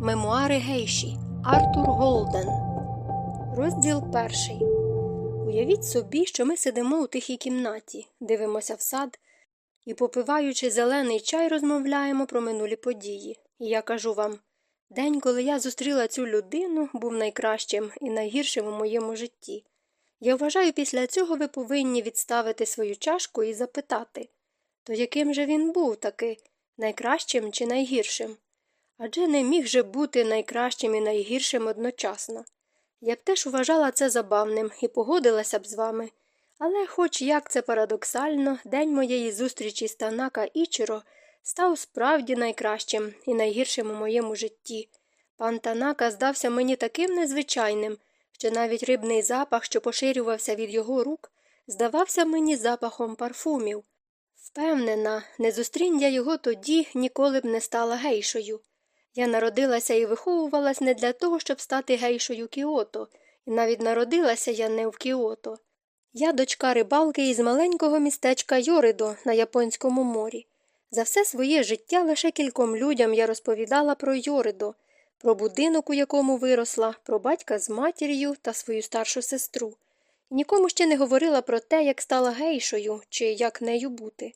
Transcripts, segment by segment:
Мемуари Гейші Артур Голден. Розділ перший. Уявіть собі, що ми сидимо у тихій кімнаті, дивимося в сад і, попиваючи зелений чай, розмовляємо про минулі події. І я кажу вам день, коли я зустріла цю людину, був найкращим і найгіршим у моєму житті. Я вважаю, після цього ви повинні відставити свою чашку і запитати то яким же він був таки, найкращим чи найгіршим? Адже не міг же бути найкращим і найгіршим одночасно. Я б теж вважала це забавним і погодилася б з вами. Але, хоч як це парадоксально, день моєї зустрічі з Танака Ічіро став справді найкращим і найгіршим у моєму житті. Пан Танака здався мені таким незвичайним, що навіть рибний запах, що поширювався від його рук, здавався мені запахом парфумів. Впевнена, не зустрінь я його тоді ніколи б не стала гейшою. Я народилася і виховувалась не для того, щоб стати гейшою Кіото, і навіть народилася я не в Кіото. Я дочка рибалки із маленького містечка Йоридо на Японському морі. За все своє життя лише кільком людям я розповідала про Йоридо, про будинок, у якому виросла, про батька з матір'ю та свою старшу сестру. Нікому ще не говорила про те, як стала гейшою чи як нею бути.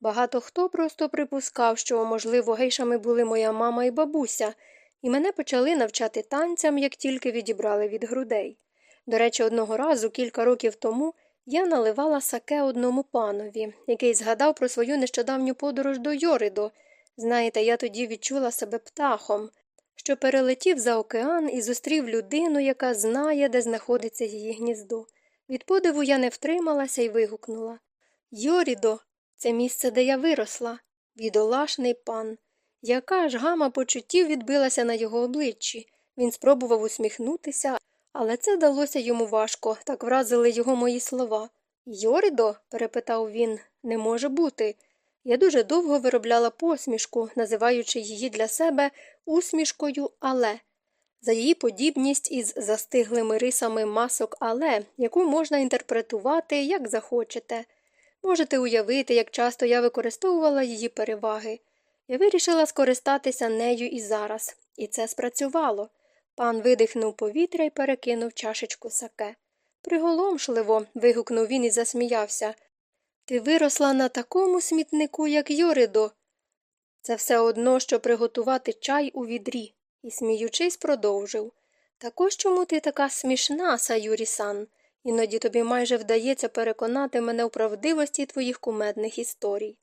Багато хто просто припускав, що, можливо, гейшами були моя мама і бабуся, і мене почали навчати танцям, як тільки відібрали від грудей. До речі, одного разу, кілька років тому, я наливала саке одному панові, який згадав про свою нещодавню подорож до Йоридо. Знаєте, я тоді відчула себе птахом, що перелетів за океан і зустрів людину, яка знає, де знаходиться її гніздо. Від подиву я не втрималася і вигукнула Йорідо, це місце, де я виросла, бідолашний пан. Яка ж гама почуттів відбилася на його обличчі. Він спробував усміхнутися, але це далося йому важко, так вразили його мої слова. Йорідо? перепитав він, не може бути. Я дуже довго виробляла посмішку, називаючи її для себе усмішкою але. За її подібність із застиглими рисами масок але, яку можна інтерпретувати, як захочете. Можете уявити, як часто я використовувала її переваги. Я вирішила скористатися нею і зараз, і це спрацювало. Пан видихнув повітря і перекинув чашечку саке. Приголомшливо. вигукнув він і засміявся. Ти виросла на такому смітнику, як Йоридо. Це все одно, що приготувати чай у відрі, і, сміючись, продовжив. Також чому ти така смішна, Саюрі сан? Іноді тобі майже вдається переконати мене у правдивості твоїх кумедних історій.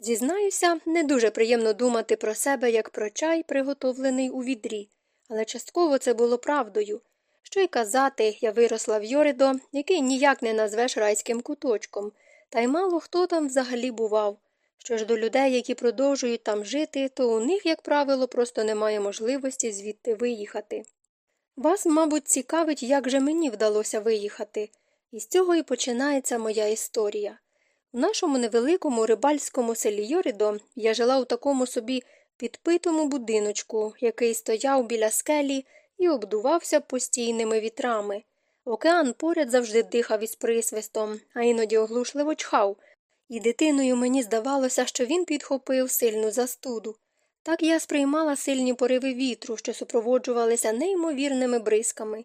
Зізнаюся, не дуже приємно думати про себе як про чай, приготовлений у відрі, але частково це було правдою. Що й казати, я виросла в Йоридо, який ніяк не назвеш райським куточком, та й мало хто там взагалі бував. Що ж до людей, які продовжують там жити, то у них, як правило, просто немає можливості звідти виїхати. Вас, мабуть, цікавить, як же мені вдалося виїхати, і з цього і починається моя історія. У нашому невеликому рибальському селі Йоридо я жила у такому собі підпитому будиночку, який стояв біля скелі і обдувався постійними вітрами. Океан поряд завжди дихав із присвистом, а іноді оглушливо чхав, і дитиною мені здавалося, що він підхопив сильну застуду. Так я сприймала сильні пориви вітру, що супроводжувалися неймовірними бризками.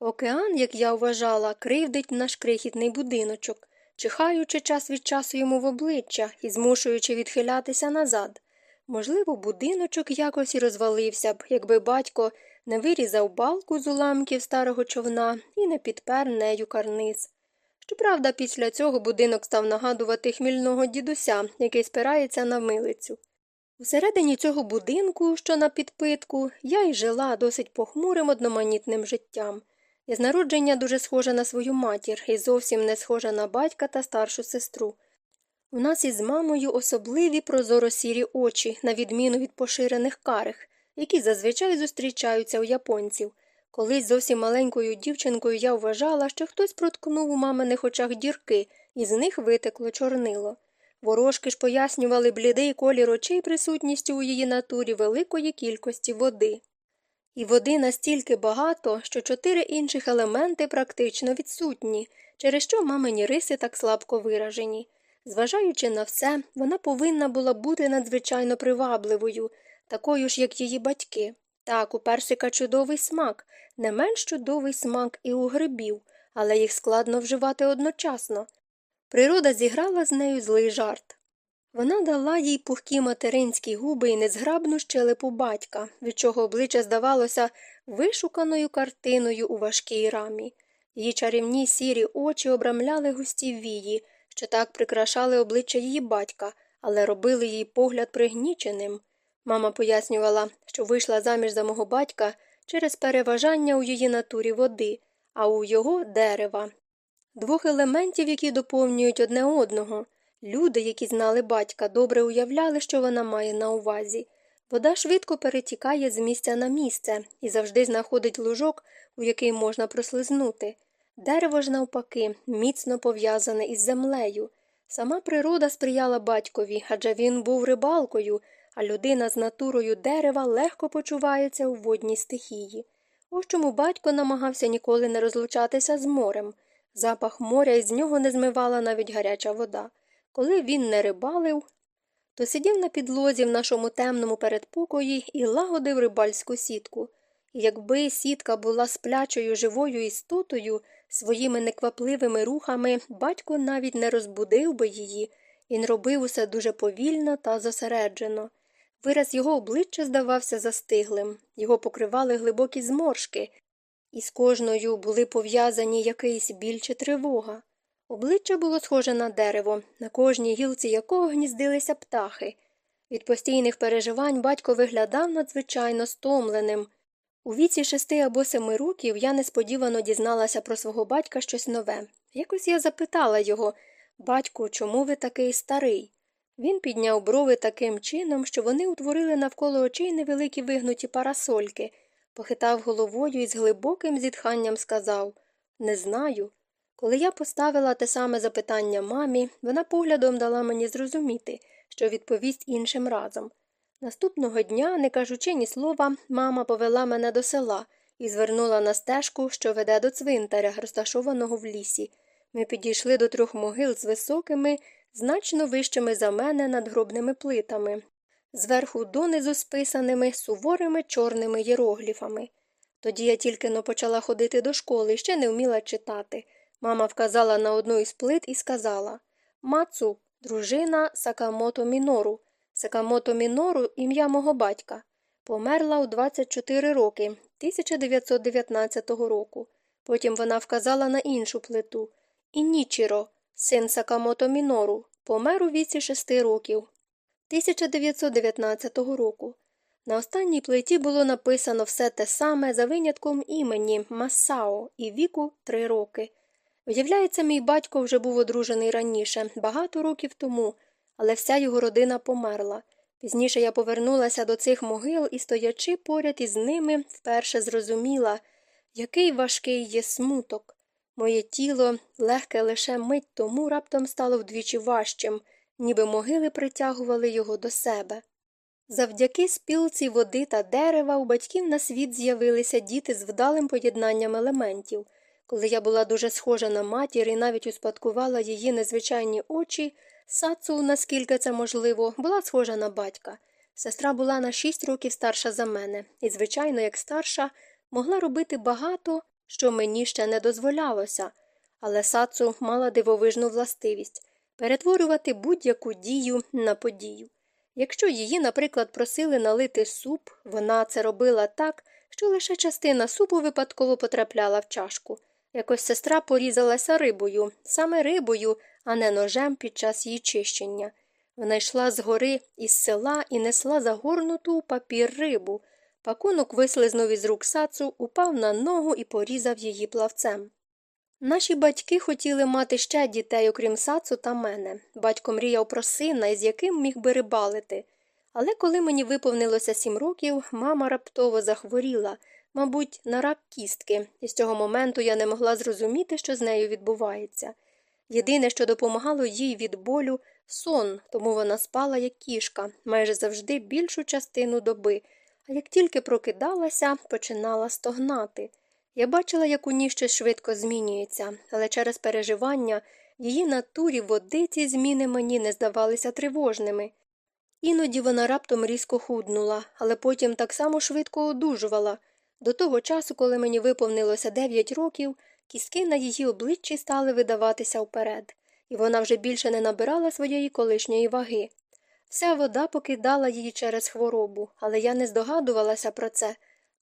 Океан, як я вважала, кривдить наш крихітний будиночок, чихаючи час від часу йому в обличчя і змушуючи відхилятися назад. Можливо, будиночок якось і розвалився б, якби батько не вирізав балку з уламків старого човна і не підпер нею карниз. Щоправда, після цього будинок став нагадувати хмільного дідуся, який спирається на милицю. Всередині цього будинку, що на підпитку, я й жила досить похмурим одноманітним життям. Я з народження дуже схожа на свою матір і зовсім не схожа на батька та старшу сестру. У нас із мамою особливі прозоро сірі очі, на відміну від поширених карих, які зазвичай зустрічаються у японців. Колись зовсім маленькою дівчинкою я вважала, що хтось проткнув у маминих очах дірки, і з них витекло чорнило. Ворожки ж пояснювали блідий колір очей присутністю у її натурі великої кількості води. І води настільки багато, що чотири інших елементи практично відсутні, через що мамині риси так слабко виражені. Зважаючи на все, вона повинна була бути надзвичайно привабливою, такою ж, як її батьки. Так, у персика чудовий смак, не менш чудовий смак і у грибів, але їх складно вживати одночасно. Природа зіграла з нею злий жарт. Вона дала їй пухкі материнські губи і незграбну щелепу батька, від чого обличчя здавалося вишуканою картиною у важкій рамі. Її чарівні сірі очі обрамляли густі вії, що так прикрашали обличчя її батька, але робили її погляд пригніченим. Мама пояснювала, що вийшла заміж за мого батька через переважання у її натурі води, а у його дерева. Двох елементів, які доповнюють одне одного. Люди, які знали батька, добре уявляли, що вона має на увазі. Вода швидко перетікає з місця на місце і завжди знаходить лужок, у який можна прослизнути. Дерево ж, навпаки, міцно пов'язане із землею. Сама природа сприяла батькові, адже він був рибалкою, а людина з натурою дерева легко почувається у водній стихії. Ось чому батько намагався ніколи не розлучатися з морем. Запах моря із нього не змивала навіть гаряча вода. Коли він не рибалив, то сидів на підлозі в нашому темному передпокої і лагодив рибальську сітку. І якби сітка була сплячою живою істотою, своїми неквапливими рухами батько навіть не розбудив би її, він робив усе дуже повільно та зосереджено. Вираз його обличчя здавався застиглим, його покривали глибокі зморшки, і з кожною були пов'язані якийсь біль чи тривога. Обличчя було схоже на дерево, на кожній гілці якого гніздилися птахи. Від постійних переживань батько виглядав надзвичайно стомленим. У віці шести або семи років я несподівано дізналася про свого батька щось нове. Якось я запитала його Батьку, чому ви такий старий? Він підняв брови таким чином, що вони утворили навколо очей невеликі вигнуті парасольки, похитав головою і з глибоким зітханням сказав Не знаю. Коли я поставила те саме запитання мамі, вона поглядом дала мені зрозуміти, що відповість іншим разом. Наступного дня, не кажучи ні слова, мама повела мене до села і звернула на стежку, що веде до цвинтаря, розташованого в лісі. Ми підійшли до трьох могил з високими, значно вищими за мене надгробними плитами, зверху донизу списаними суворими чорними єрогліфами. Тоді я тільки но почала ходити до школи ще не вміла читати. Мама вказала на одну із плит і сказала Мацу, дружина Сакамото Мінору. Сакамото Мінору ім'я мого батька. Померла у 24 роки 1919 року. Потім вона вказала на іншу плиту Інічіро, син Сакамото Мінору, помер у віці 6 років 1919 року. На останній плиті було написано все те саме за винятком імені Масао і віку 3 роки. Виявляється, мій батько вже був одружений раніше, багато років тому, але вся його родина померла. Пізніше я повернулася до цих могил і, стоячи поряд із ними, вперше зрозуміла, який важкий є смуток. Моє тіло, легке лише мить тому, раптом стало вдвічі важчим, ніби могили притягували його до себе. Завдяки спілці води та дерева у батьків на світ з'явилися діти з вдалим поєднанням елементів. Коли я була дуже схожа на матір і навіть успадкувала її незвичайні очі, Сацу, наскільки це можливо, була схожа на батька. Сестра була на шість років старша за мене, і, звичайно, як старша, могла робити багато, що мені ще не дозволялося, але Сацу мала дивовижну властивість перетворювати будь-яку дію на подію. Якщо її, наприклад, просили налити суп, вона це робила так, що лише частина супу випадково потрапляла в чашку. Якось сестра порізалася рибою, саме рибою, а не ножем під час її чищення. Вона йшла з гори із села і несла загорнуту у папір рибу. Пакунок вислизнув із рук сацу, упав на ногу і порізав її плавцем. Наші батьки хотіли мати ще дітей, окрім сацу та мене. Батько мріяв про сина, із яким міг би рибалити. Але коли мені виповнилося сім років, мама раптово захворіла, мабуть, на рак кістки, і з цього моменту я не могла зрозуміти, що з нею відбувається. Єдине, що допомагало їй від болю сон, тому вона спала як кішка, майже завжди більшу частину доби, а як тільки прокидалася, починала стогнати. Я бачила, як у ній щось швидко змінюється, але через переживання її натурі води ці зміни мені не здавалися тривожними. Іноді вона раптом різко худнула, але потім так само швидко одужувала. До того часу, коли мені виповнилося 9 років, кістки на її обличчі стали видаватися вперед, і вона вже більше не набирала своєї колишньої ваги. Вся вода покидала її через хворобу, але я не здогадувалася про це.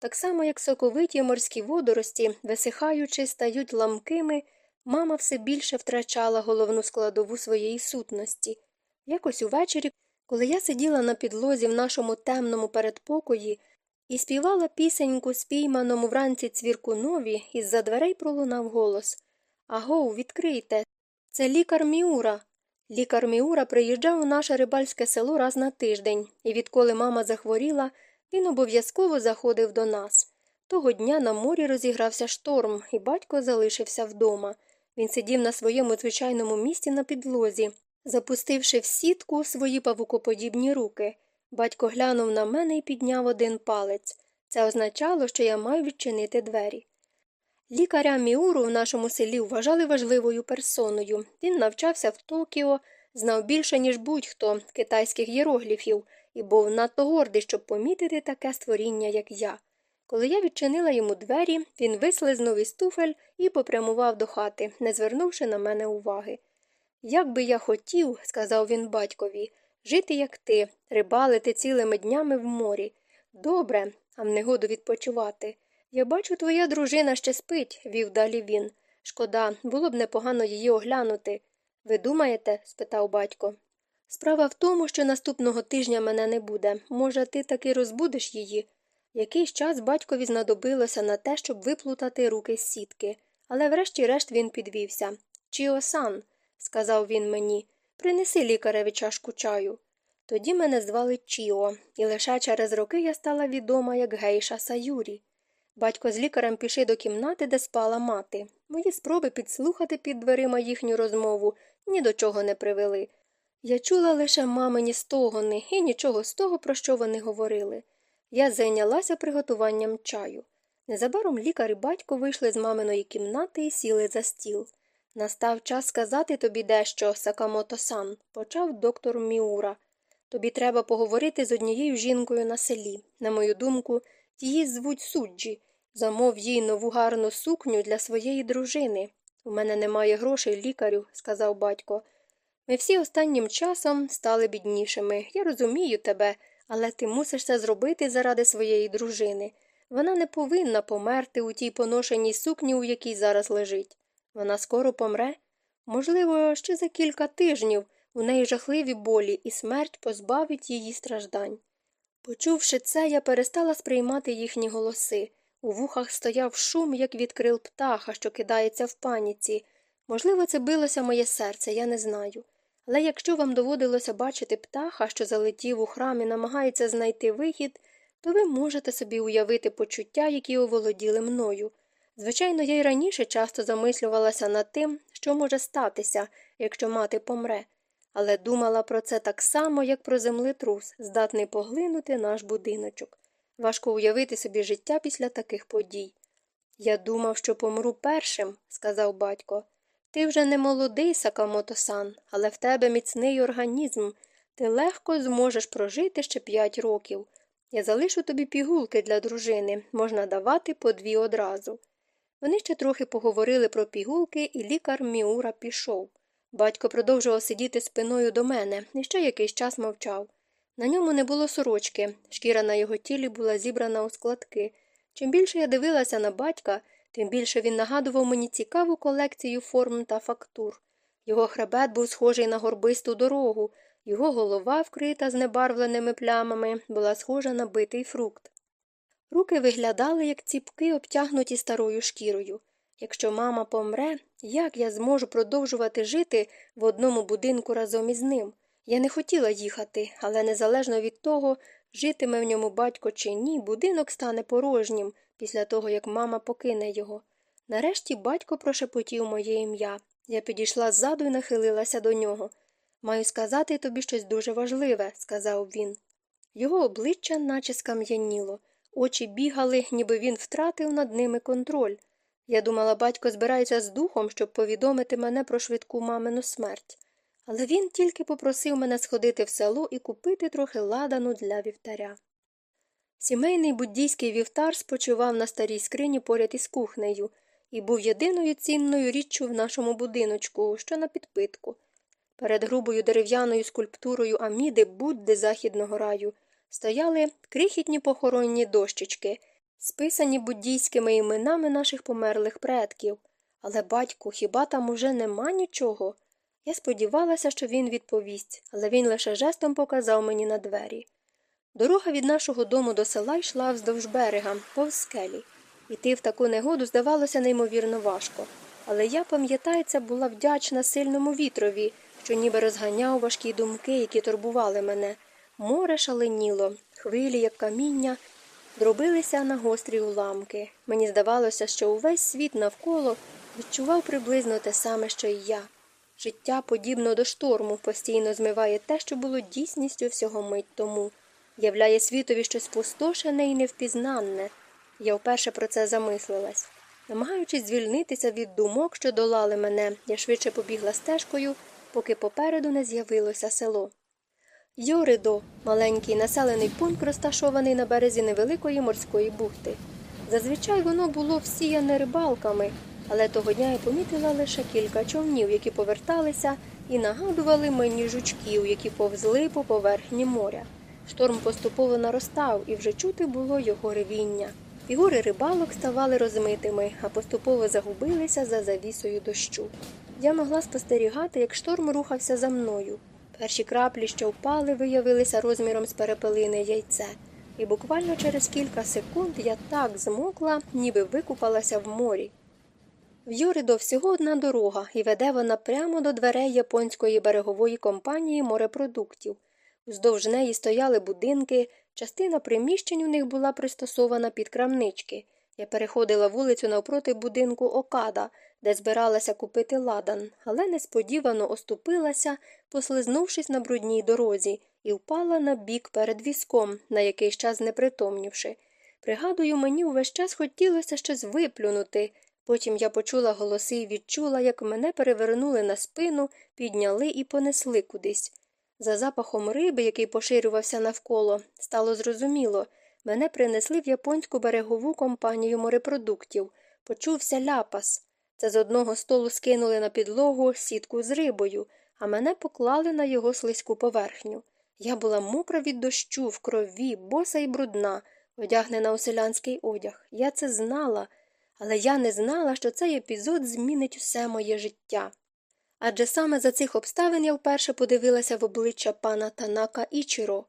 Так само, як соковиті морські водорості, висихаючи, стають ламкими, мама все більше втрачала головну складову своєї сутності. Якось увечері, коли я сиділа на підлозі в нашому темному передпокої і співала пісеньку спійманому вранці цвірку нові, із за дверей пролунав голос Агоу, відкрийте. Це лікар Міура. Лікар Міура приїжджав у наше рибальське село раз на тиждень, і відколи мама захворіла, він обов'язково заходив до нас. Того дня на морі розігрався шторм, і батько залишився вдома. Він сидів на своєму звичайному місці на підлозі, запустивши в сітку свої павукоподібні руки. Батько глянув на мене і підняв один палець. Це означало, що я маю відчинити двері. Лікаря Міуру в нашому селі вважали важливою персоною. Він навчався в Токіо, знав більше, ніж будь-хто китайських єрогліфів, і був надто гордий, щоб помітити таке створіння, як я. Коли я відчинила йому двері, він вислизнув із туфель і попрямував до хати, не звернувши на мене уваги. Як би я хотів, сказав він батькові, жити, як ти, рибалити цілими днями в морі. Добре, а в негоду відпочивати. Я бачу, твоя дружина ще спить, вів далі він. Шкода, було б непогано її оглянути. Ви думаєте? спитав батько. Справа в тому, що наступного тижня мене не буде. Може, ти таки розбудеш її? Якийсь час батькові знадобилося на те, щоб виплутати руки з сітки, але врешті-решт він підвівся. Чіосан, сказав він мені, принеси лікареві чашку чаю. Тоді мене звали Чіо, і лише через роки я стала відома як гейша Саюрі. Батько з лікарем пішли до кімнати, де спала мати. Мої спроби підслухати під дверима їхню розмову ні до чого не привели. Я чула лише мамині стогони і нічого з того, про що вони говорили. Я зайнялася приготуванням чаю. Незабаром лікар і батько вийшли з маминої кімнати і сіли за стіл. Настав час сказати тобі дещо, Сакамото сан, почав доктор Міура. Тобі треба поговорити з однією жінкою на селі. На мою думку, її звуть суджі. Замов їй нову гарну сукню для своєї дружини. У мене немає грошей, лікарю, сказав батько. Ми всі останнім часом стали біднішими. Я розумію тебе, але ти мусиш це зробити заради своєї дружини. Вона не повинна померти у тій поношеній сукні, у якій зараз лежить. Вона скоро помре. Можливо, ще за кілька тижнів у неї жахливі болі, і смерть позбавить її страждань. Почувши це, я перестала сприймати їхні голоси. У вухах стояв шум, як від крил птаха, що кидається в паніці. Можливо, це билося моє серце, я не знаю. Але якщо вам доводилося бачити птаха, що залетів у храм і намагається знайти вихід, то ви можете собі уявити почуття, які оволоділи мною. Звичайно, я й раніше часто замислювалася над тим, що може статися, якщо мати помре, але думала про це так само, як про землетрус, здатний поглинути наш будиночок. Важко уявити собі життя після таких подій. Я думав, що помру першим, сказав батько. Ти вже не молодий, Сакамото-сан, але в тебе міцний організм. Ти легко зможеш прожити ще п'ять років. Я залишу тобі пігулки для дружини, можна давати по дві одразу. Вони ще трохи поговорили про пігулки, і лікар Міура пішов. Батько продовжував сидіти спиною до мене і ще якийсь час мовчав. На ньому не було сорочки, шкіра на його тілі була зібрана у складки. Чим більше я дивилася на батька, тим більше він нагадував мені цікаву колекцію форм та фактур. Його хребет був схожий на горбисту дорогу, його голова, вкрита знебарвленими плямами, була схожа на битий фрукт. Руки виглядали, як ціпки, обтягнуті старою шкірою. Якщо мама помре, як я зможу продовжувати жити в одному будинку разом із ним? Я не хотіла їхати, але незалежно від того, житиме в ньому батько чи ні, будинок стане порожнім після того, як мама покине його. Нарешті батько прошепотів моє ім'я. Я підійшла ззаду і нахилилася до нього. Маю сказати тобі щось дуже важливе, сказав він. Його обличчя наче скам'яніло, очі бігали, ніби він втратив над ними контроль. Я думала, батько збирається з духом, щоб повідомити мене про швидку мамину смерть. Але він тільки попросив мене сходити в село і купити трохи ладану для вівтаря. Сімейний буддійський вівтар спочивав на старій скрині поряд із кухнею і був єдиною цінною річчю в нашому будиночку, що на підпитку. Перед грубою дерев'яною скульптурою Аміди Будди західного раю стояли крихітні похоронні дощечки, списані буддійськими іменами наших померлих предків. Але, батьку, хіба там уже нема нічого? Я сподівалася, що він відповість, але він лише жестом показав мені на двері. Дорога від нашого дому до села йшла вздовж берега, повз скелі. Іти в таку негоду здавалося неймовірно важко. Але я, пам'ятається, була вдячна сильному вітрові, що ніби розганяв важкі думки, які турбували мене. Море шаленіло, хвилі, як каміння, дробилися на гострі уламки. Мені здавалося, що увесь світ навколо відчував приблизно те саме, що і я. Життя, подібно до шторму, постійно змиває те, що було дійсністю всього мить тому, являє світові щось пустошене і невпізнанне. Я вперше про це замислилась. Намагаючись звільнитися від думок, що долали мене, я швидше побігла стежкою, поки попереду не з'явилося село. Йоридо маленький населений пункт, розташований на березі невеликої морської бухти. Зазвичай воно було всіяне рибалками, але того дня я помітила лише кілька човнів, які поверталися і нагадували мені жучків, які повзли по поверхні моря. Шторм поступово наростав, і вже чути було його ревіння. Фігури рибалок ставали розмитими, а поступово загубилися за завісою дощу. Я могла спостерігати, як шторм рухався за мною. Перші краплі, що впали, виявилися розміром з перепелине яйце, і буквально через кілька секунд я так змокла, ніби викупалася в морі. В Йоридо всього одна дорога, і веде вона прямо до дверей японської берегової компанії морепродуктів. Уздовж неї стояли будинки, частина приміщень у них була пристосована під крамнички. Я переходила вулицю навпроти будинку Окада, де збиралася купити ладан, але несподівано оступилася, послизнувшись на брудній дорозі, і впала на бік перед візком, на якийсь час непритомнівши. Пригадую, мені увесь час хотілося щось виплюнути. Потім я почула голоси і відчула, як мене перевернули на спину, підняли і понесли кудись. За запахом риби, який поширювався навколо, стало зрозуміло мене принесли в японську берегову компанію морепродуктів. Почувся ляпас. Це з одного столу скинули на підлогу сітку з рибою, а мене поклали на його слизьку поверхню. Я була мокра від дощу, в крові, боса і брудна, одягнена у селянський одяг. Я це знала, але я не знала, що цей епізод змінить усе моє життя. Адже саме за цих обставин я вперше подивилася в обличчя пана Танака Ічіро.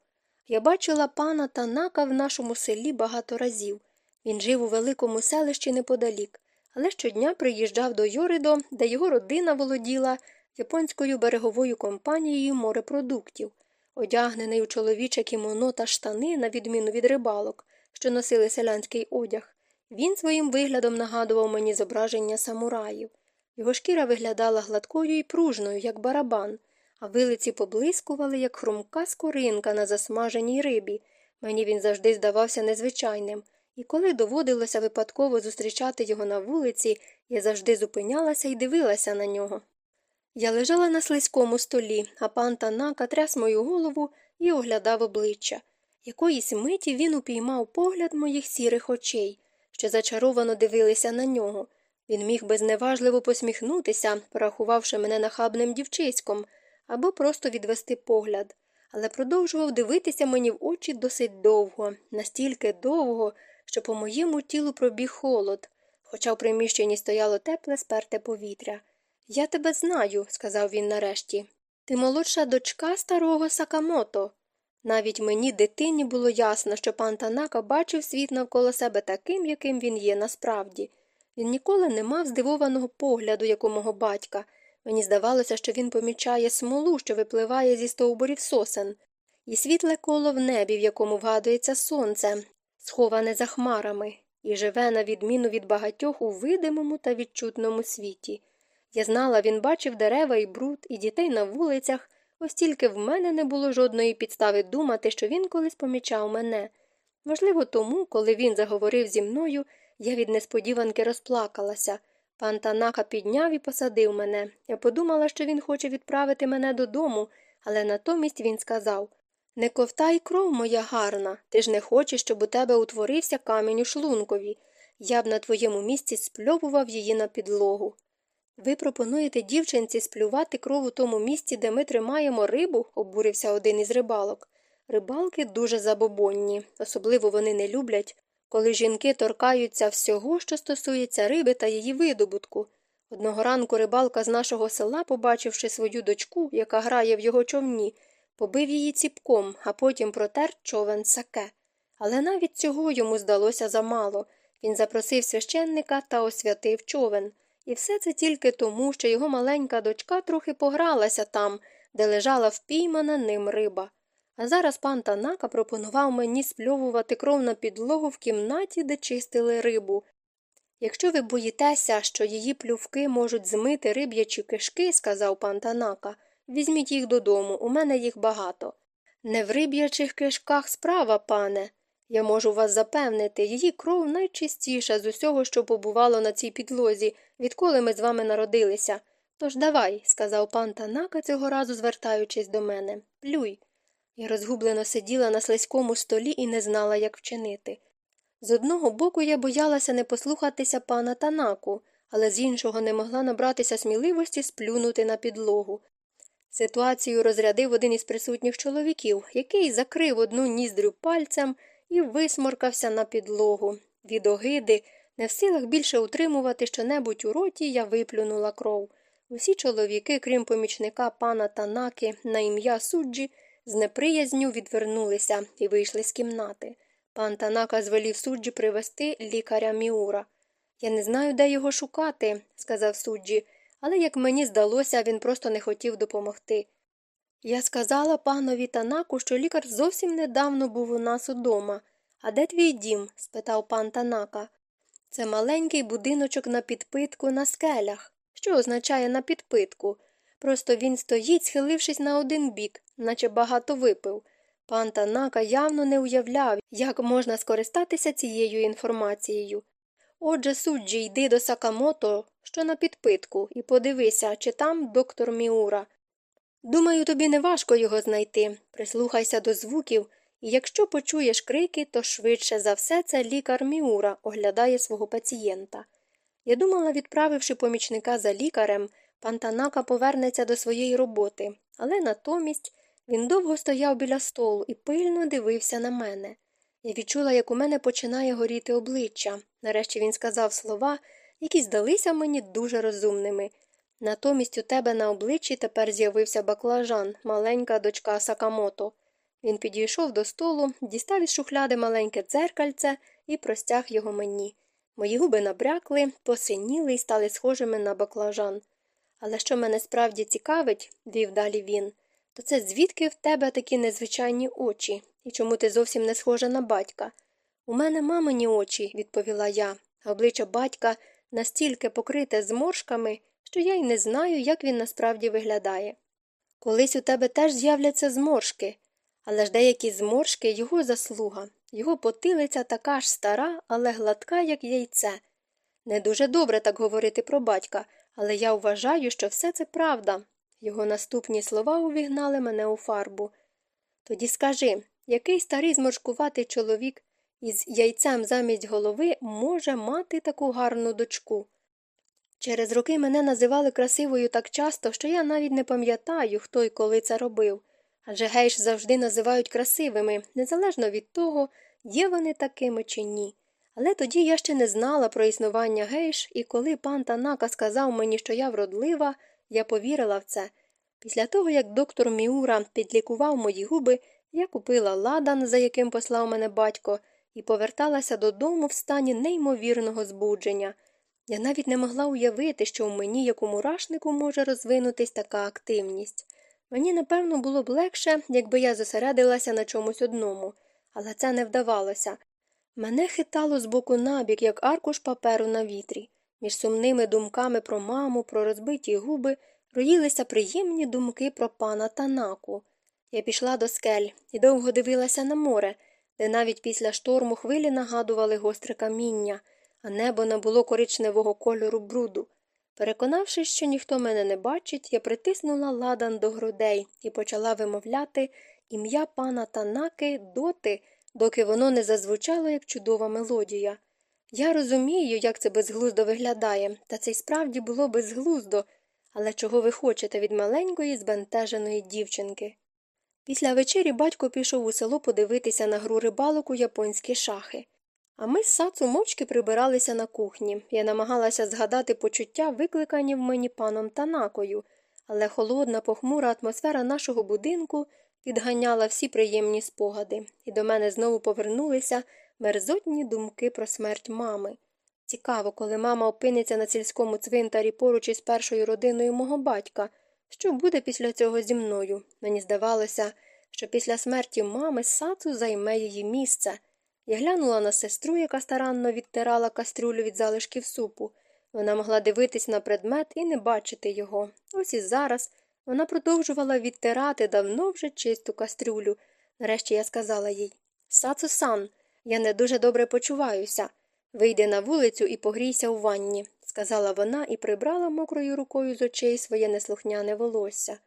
Я бачила пана Танака в нашому селі багато разів. Він жив у великому селищі неподалік, але щодня приїжджав до Йоридо, де його родина володіла японською береговою компанією морепродуктів, одягнений у чоловіче кімоно та штани, на відміну від рибалок, що носили селянський одяг. Він своїм виглядом нагадував мені зображення самураїв. Його шкіра виглядала гладкою і пружною, як барабан, а вилиці поблискували, як хрумка скоринка на засмаженій рибі. Мені він завжди здавався незвичайним, і коли доводилося випадково зустрічати його на вулиці, я завжди зупинялася і дивилася на нього. Я лежала на слизькому столі, а пан Танака тряс мою голову і оглядав обличчя. Якоїсь миті він упіймав погляд моїх сірих очей, що зачаровано дивилися на нього. Він міг безневажливо посміхнутися, порахувавши мене нахабним дівчиськом, або просто відвести погляд, але продовжував дивитися мені в очі досить довго, настільки довго, що по моєму тілу пробіг холод, хоча в приміщенні стояло тепле сперте повітря. Я тебе знаю, сказав він нарешті. Ти молодша дочка старого Сакамото. Навіть мені, дитині, було ясно, що пан Танака бачив світ навколо себе таким, яким він є насправді. Він ніколи не мав здивованого погляду, як у мого батька. Мені здавалося, що він помічає смолу, що випливає зі стовбурів сосен, і світле коло в небі, в якому вгадується сонце, сховане за хмарами, і живе, на відміну від багатьох у видимому та відчутному світі. Я знала, він бачив дерева і бруд, і дітей на вулицях, ось в мене не було жодної підстави думати, що він колись помічав мене. Можливо, тому, коли він заговорив зі мною, я від несподіванки розплакалася. Пан Танака підняв і посадив мене. Я подумала, що він хоче відправити мене додому, але натомість він сказав Не ковтай кров, моя гарна, ти ж не хочеш, щоб у тебе утворився камінь у шлункові. Я б на твоєму місці спльовував її на підлогу. Ви пропонуєте дівчинці сплювати кров у тому місці, де ми тримаємо рибу, обурився один із рибалок. Рибалки дуже забобонні, особливо вони не люблять, коли жінки торкаються всього, що стосується риби та її видобутку. Одного ранку рибалка з нашого села, побачивши свою дочку, яка грає в його човні, побив її ціпком, а потім протер човен саке. Але навіть цього йому здалося замало. Він запросив священника та освятив човен. І все це тільки тому, що його маленька дочка трохи погралася там, де лежала впіймана ним риба. А зараз пан Танака пропонував мені спльовувати кров на підлогу в кімнаті, де чистили рибу. Якщо ви боїтеся, що її плювки можуть змити риб'ячі кишки, сказав пан Танака, візьміть їх додому, у мене їх багато. Не в риб'ячих кишках справа, пане. Я можу вас запевнити, її кров найчистіша з усього, що побувало на цій підлозі, відколи ми з вами народилися. Тож давай, сказав пан Танака, цього разу звертаючись до мене, плюй. Я розгублено сиділа на слизькому столі і не знала, як вчинити. З одного боку я боялася не послухатися пана Танаку, але з іншого не могла набратися сміливості сплюнути на підлогу. Ситуацію розрядив один із присутніх чоловіків, який закрив одну ніздрю пальцем і висморкався на підлогу. Від огиди, не в силах більше утримувати щонебудь у роті, я виплюнула кров. Усі чоловіки, крім помічника пана Танаки на ім'я суджі, з неприязню відвернулися і вийшли з кімнати. Пан Танака звелів суджі привезти лікаря Міура. Я не знаю, де його шукати, сказав суджі, але, як мені здалося, він просто не хотів допомогти. Я сказала панові Танаку, що лікар зовсім недавно був у нас удома. А де твій дім? спитав пан Танака. Це маленький будиночок на підпитку на скелях. Що означає на підпитку? Просто він стоїть, схилившись на один бік, наче багато випив. Пан Танака явно не уявляв, як можна скористатися цією інформацією. Отже, суджі, йди до Сакамото, що на підпитку, і подивися, чи там доктор Міура. Думаю, тобі не важко його знайти. Прислухайся до звуків, і якщо почуєш крики, то швидше за все це лікар Міура оглядає свого пацієнта. Я думала, відправивши помічника за лікарем, пан Танака повернеться до своєї роботи, але натомість він довго стояв біля столу і пильно дивився на мене. Я відчула, як у мене починає горіти обличчя. Нарешті він сказав слова, які здалися мені дуже розумними. Натомість у тебе на обличчі тепер з'явився баклажан, маленька дочка Сакамото. Він підійшов до столу, дістав із шухляди маленьке дзеркальце і простяг його мені. Мої губи набрякли, посиніли і стали схожими на баклажан. Але що мене справді цікавить, вів далі він, то це звідки в тебе такі незвичайні очі, і чому ти зовсім не схожа на батька? У мене мамині очі, відповіла я, а обличчя батька настільки покрите зморшками, що я й не знаю, як він насправді виглядає. Колись у тебе теж з'являться зморшки, але ж деякі зморшки його заслуга, його потилиця така ж стара, але гладка, як яйце. Не дуже добре так говорити про батька, але я вважаю, що все це правда. Його наступні слова увігнали мене у фарбу. Тоді скажи, який старий зморшкуватий чоловік із яйцем замість голови може мати таку гарну дочку? Через роки мене називали красивою так часто, що я навіть не пам'ятаю, хто і коли це робив. Адже гейш завжди називають красивими, незалежно від того, є вони такими чи ні. Але тоді я ще не знала про існування гейш, і коли пан Танака сказав мені, що я вродлива, я повірила в це. Після того, як доктор Міура підлікував мої губи, я купила ладан, за яким послав мене батько, і поверталася додому в стані неймовірного збудження. Я навіть не могла уявити, що в мені, як у мурашнику, може розвинутись така активність. Мені, напевно, було б легше, якби я зосередилася на чомусь одному, але це не вдавалося. Мене хитало з боку набік, як аркуш паперу на вітрі. Між сумними думками про маму, про розбиті губи роїлися приємні думки про пана Танаку. Я пішла до скель і довго дивилася на море, де навіть після шторму хвилі нагадували гостре каміння, а небо набуло коричневого кольору бруду. Переконавшись, що ніхто мене не бачить, я притиснула ладан до грудей і почала вимовляти ім'я пана Танаки доти, доки воно не зазвучало як чудова мелодія. Я розумію, як це безглуздо виглядає, та це й справді було безглуздо, але чого ви хочете від маленької збентеженої дівчинки? Після вечері батько пішов у село подивитися на гру рибалок у японські шахи. А ми з сацу мовчки прибиралися на кухні. Я намагалася згадати почуття, викликані в мені паном Танакою, але холодна, похмура атмосфера нашого будинку підганяла всі приємні спогади, і до мене знову повернулися мерзотні думки про смерть мами. Цікаво, коли мама опиниться на сільському цвинтарі поруч із першою родиною мого батька, що буде після цього зі мною. Мені здавалося, що після смерті мами сацу займе її місце. Я глянула на сестру, яка старанно відтирала кастрюлю від залишків супу. Вона могла дивитись на предмет і не бачити його. Ось і зараз вона продовжувала відтирати давно вже чисту кастрюлю. Нарешті я сказала їй Сацу сан, я не дуже добре почуваюся. Вийди на вулицю і погрійся у ванні, сказала вона і прибрала мокрою рукою з очей своє неслухняне волосся.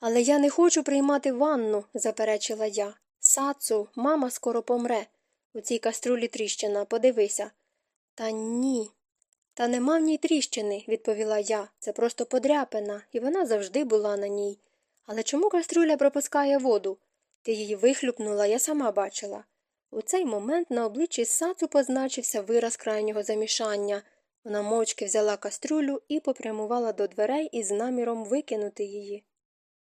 Але я не хочу приймати ванну, заперечила я. Сацу, мама скоро помре. У цій каструлі тріщина, подивися. Та ні. Та нема в ній тріщини, відповіла я. Це просто подряпина, і вона завжди була на ній. Але чому каструля пропускає воду? Ти її вихлюпнула, я сама бачила. У цей момент на обличчі сацу позначився вираз крайнього замішання. Вона мовчки взяла каструлю і попрямувала до дверей із наміром викинути її.